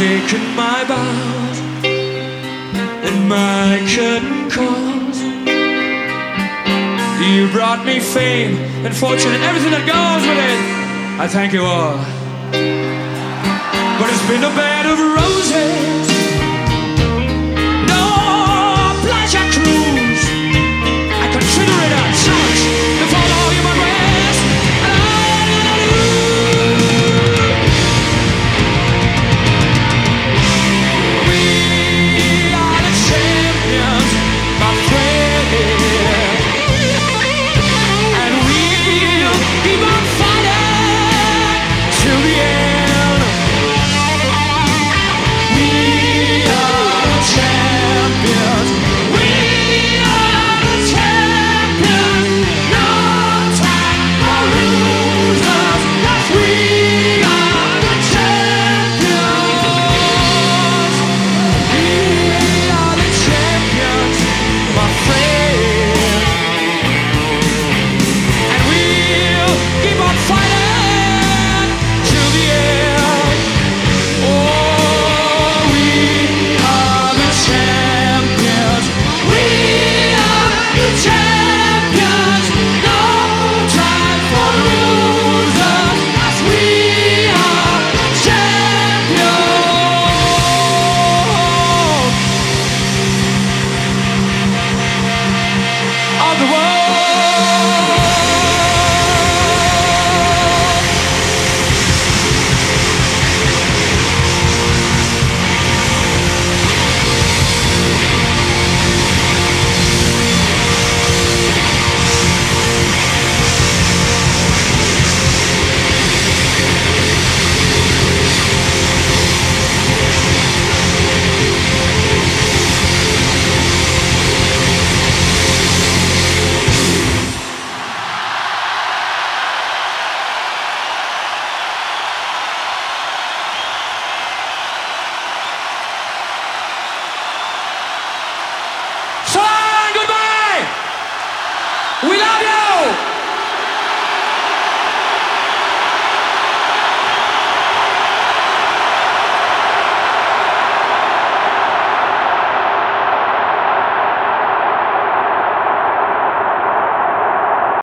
taken my bows and my curtain calls. You brought me fame and fortune and everything that goes with it. I thank you all. But it's been a bed of roses.